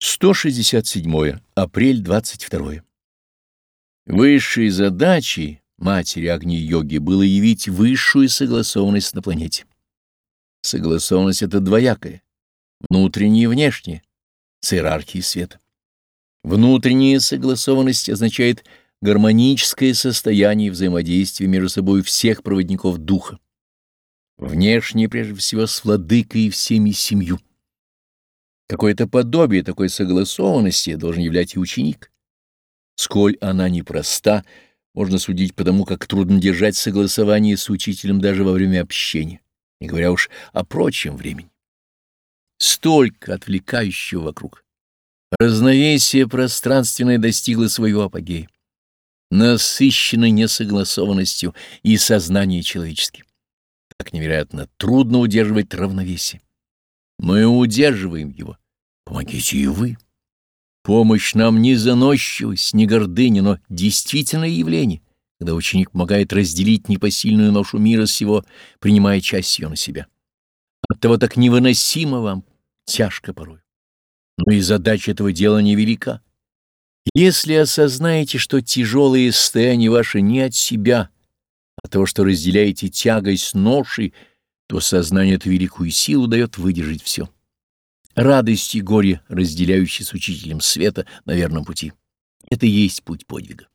167. Апрель 22. Высшей задачей матери Агни-йоги было явить высшую согласованность на планете. Согласованность — это двоякая, внутренняя и внешняя, с иерархией света. Внутренняя согласованность означает гармоническое состояние взаимодействия между собой всех проводников духа. Внешне, прежде всего, с владыкой и всеми семью. Какое-то подобие такой согласованности должен являть и ученик. Сколь она непроста, можно судить по тому, как трудно держать согласование с учителем даже во время общения, не говоря уж о прочем времени. Столько отвлекающего вокруг. Разновесие пространственное достигло своего апогея, насыщено несогласованностью и сознанием человеческим. Так невероятно трудно удерживать равновесие. Мы удерживаем его. Помогите и вы. Помощь нам не заносчивость, не гордыня, но действительное явление, когда ученик помогает разделить непосильную ношу мира сего, принимая часть ее на себя. Оттого так невыносимо вам, тяжко порой. Но и задача этого дела невелика. Если осознаете, что тяжелые состояния ваши не от себя, а того, что разделяете тягость ношей, то сознание эту великую силу дает выдержать все. Радость и горе, разделяющие с учителем света на верном пути. Это и есть путь подвига.